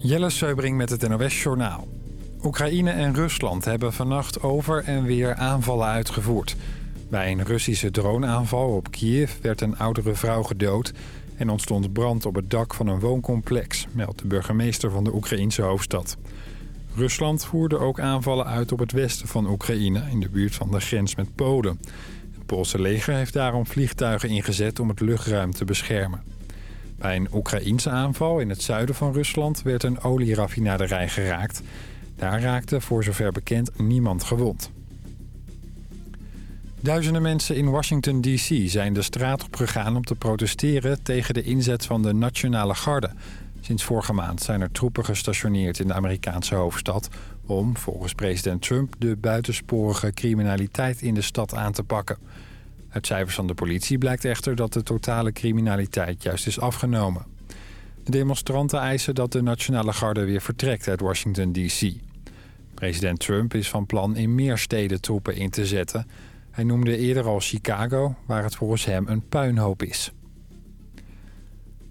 Jelle Seubring met het NOS Journaal. Oekraïne en Rusland hebben vannacht over en weer aanvallen uitgevoerd. Bij een Russische droneaanval op Kiev werd een oudere vrouw gedood... en ontstond brand op het dak van een wooncomplex... meldt de burgemeester van de Oekraïense hoofdstad. Rusland voerde ook aanvallen uit op het westen van Oekraïne... in de buurt van de grens met Polen. Het Poolse leger heeft daarom vliegtuigen ingezet om het luchtruim te beschermen. Bij een Oekraïense aanval in het zuiden van Rusland werd een olieraffinaderij geraakt. Daar raakte voor zover bekend niemand gewond. Duizenden mensen in Washington D.C. zijn de straat op gegaan om te protesteren tegen de inzet van de Nationale Garde. Sinds vorige maand zijn er troepen gestationeerd in de Amerikaanse hoofdstad... om, volgens president Trump, de buitensporige criminaliteit in de stad aan te pakken. Uit cijfers van de politie blijkt echter dat de totale criminaliteit juist is afgenomen. De demonstranten eisen dat de Nationale Garde weer vertrekt uit Washington D.C. President Trump is van plan in meer steden troepen in te zetten. Hij noemde eerder al Chicago, waar het volgens hem een puinhoop is.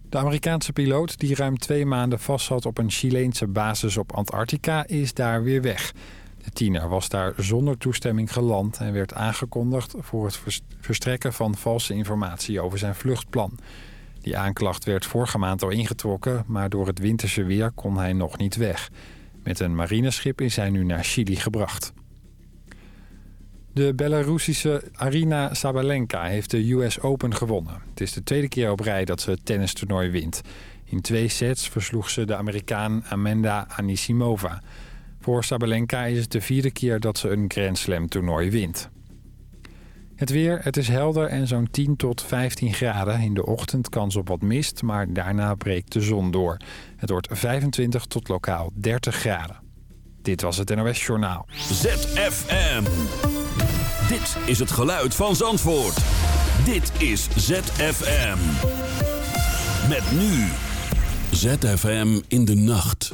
De Amerikaanse piloot die ruim twee maanden vastzat op een Chileense basis op Antarctica is daar weer weg... De tiener was daar zonder toestemming geland en werd aangekondigd voor het verstrekken van valse informatie over zijn vluchtplan. Die aanklacht werd vorige maand al ingetrokken, maar door het winterse weer kon hij nog niet weg. Met een marineschip is hij nu naar Chili gebracht. De Belarussische Arina Sabalenka heeft de US Open gewonnen. Het is de tweede keer op rij dat ze het tennistoernooi wint. In twee sets versloeg ze de Amerikaan Amanda Anisimova... Voor Sabalenka is het de vierde keer dat ze een Grand Slam toernooi wint. Het weer, het is helder en zo'n 10 tot 15 graden. In de ochtend kans op wat mist, maar daarna breekt de zon door. Het wordt 25 tot lokaal 30 graden. Dit was het NOS Journaal. ZFM. Dit is het geluid van Zandvoort. Dit is ZFM. Met nu. ZFM in de nacht.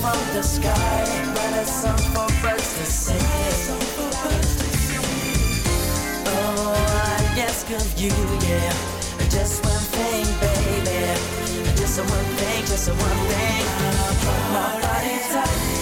from the sky, but a song for birds to sing. Oh, I ask of you, yeah, just one thing, baby, just a one thing, just a one thing. My body's tight.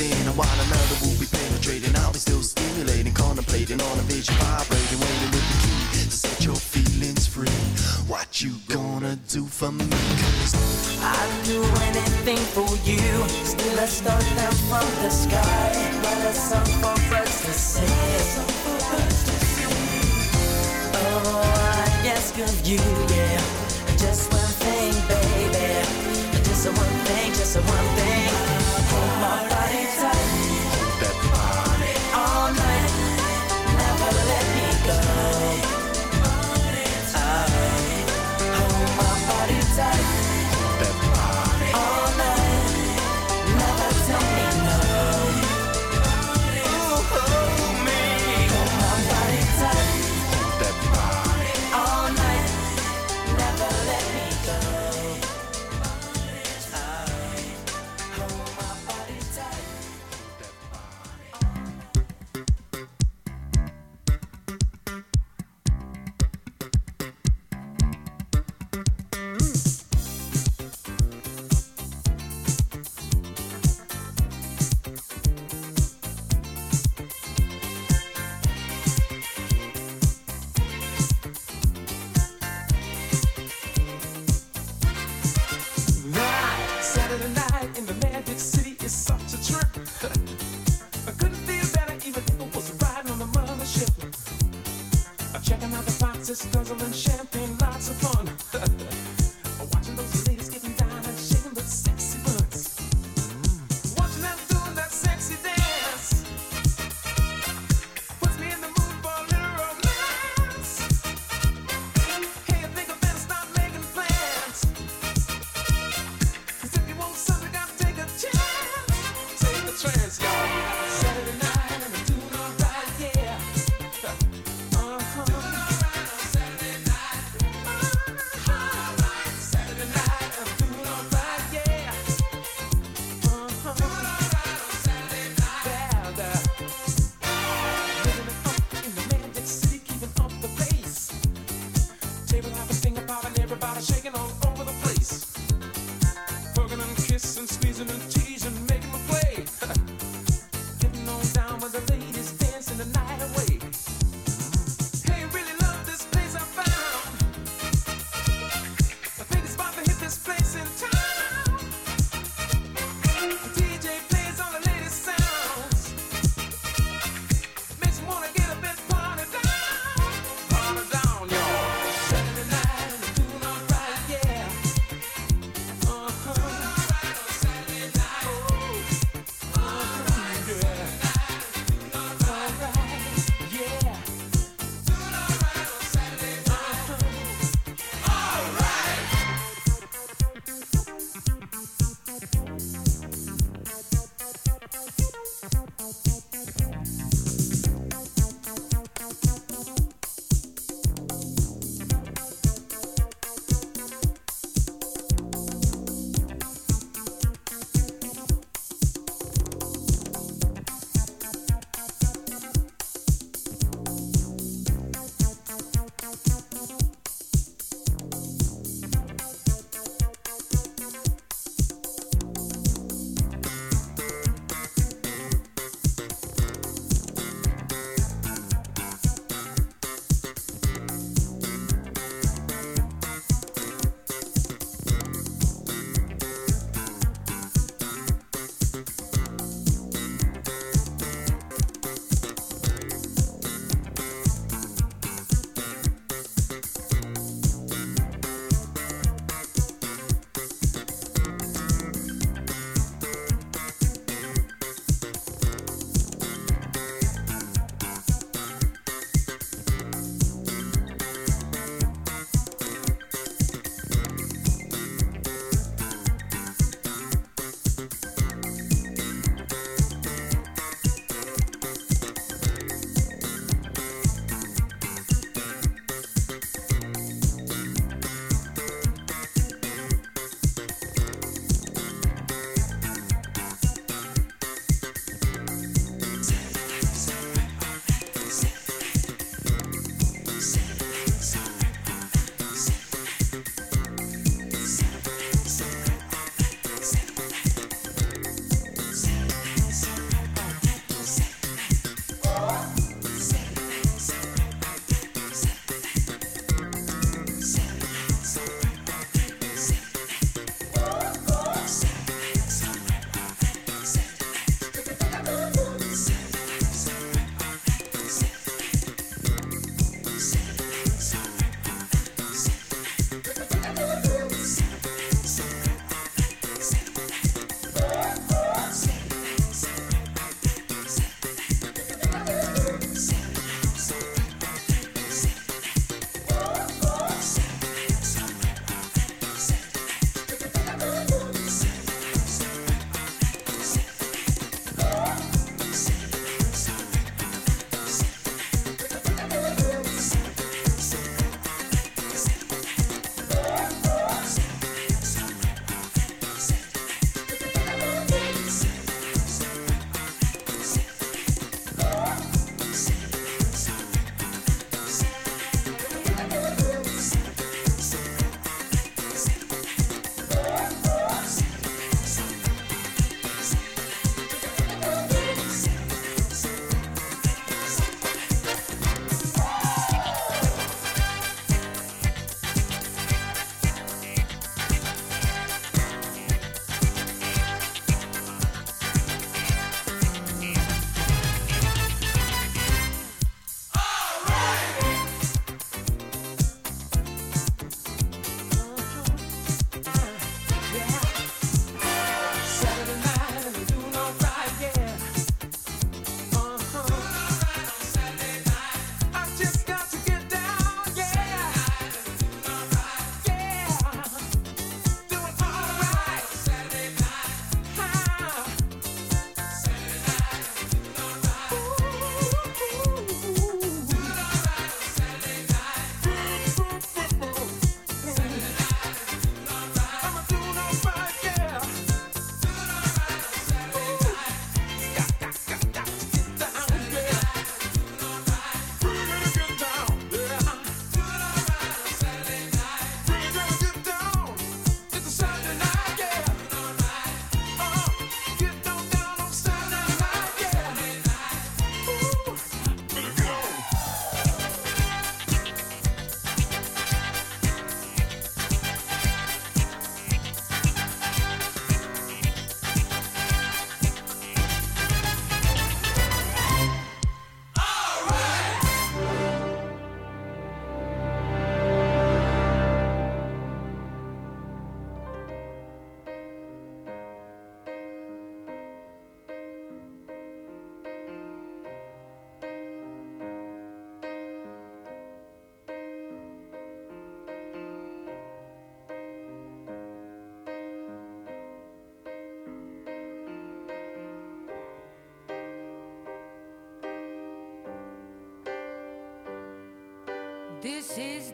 within, and while another will be penetrating, I'll be still stimulating, contemplating on a vision, vibrating, waiting with the key to set your feelings free. What you gonna do for me? Cause I'd do anything for you. Still I start down from the sky, but a song for to sing. Oh, I ask of you, yeah.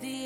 The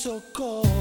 protocol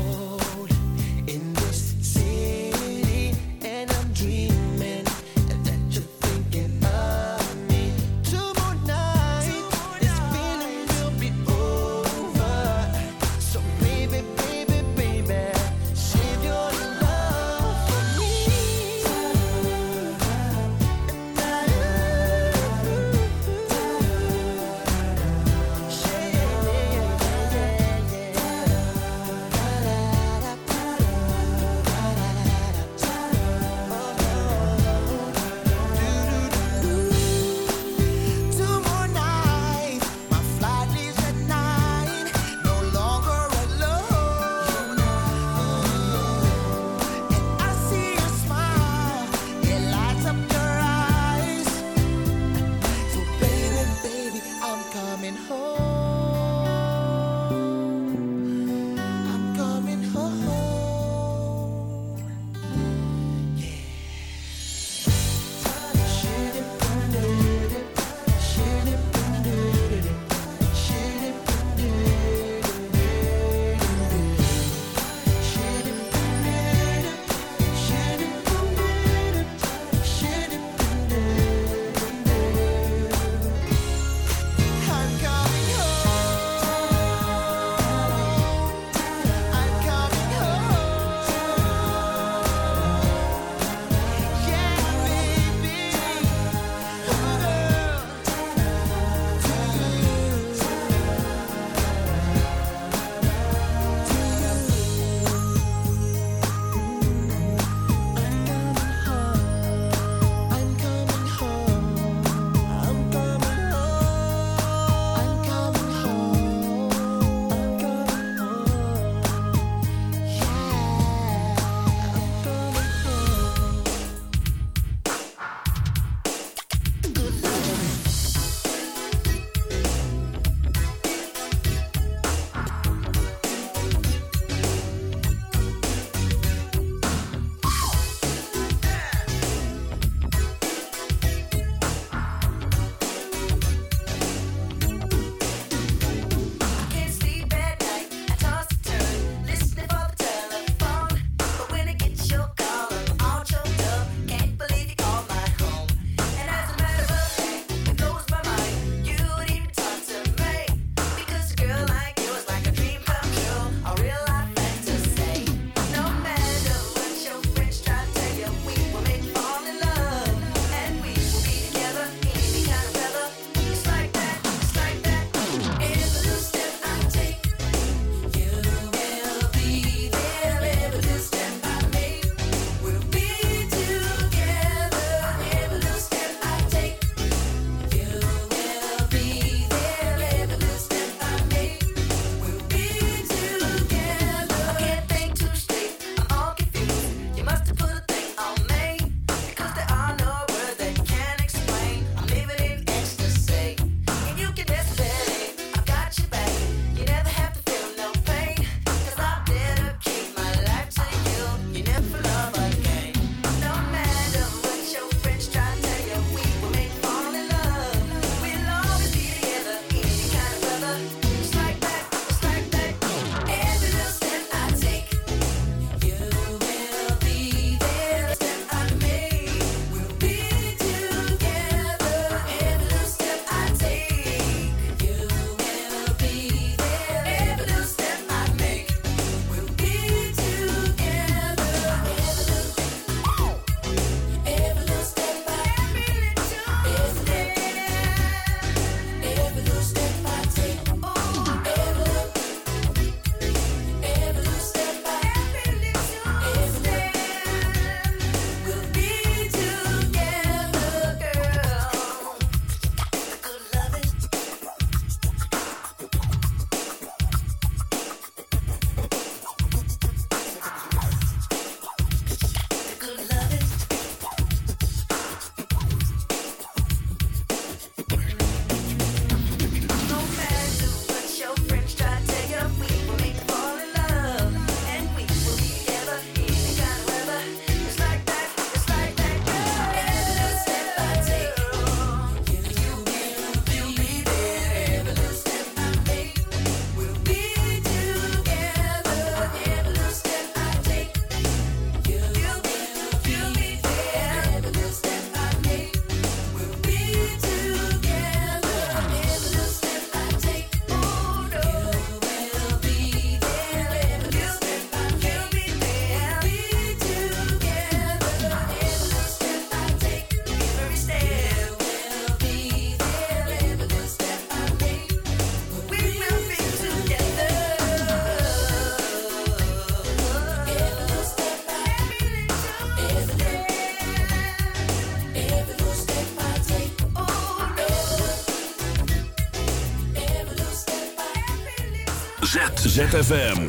ZFM.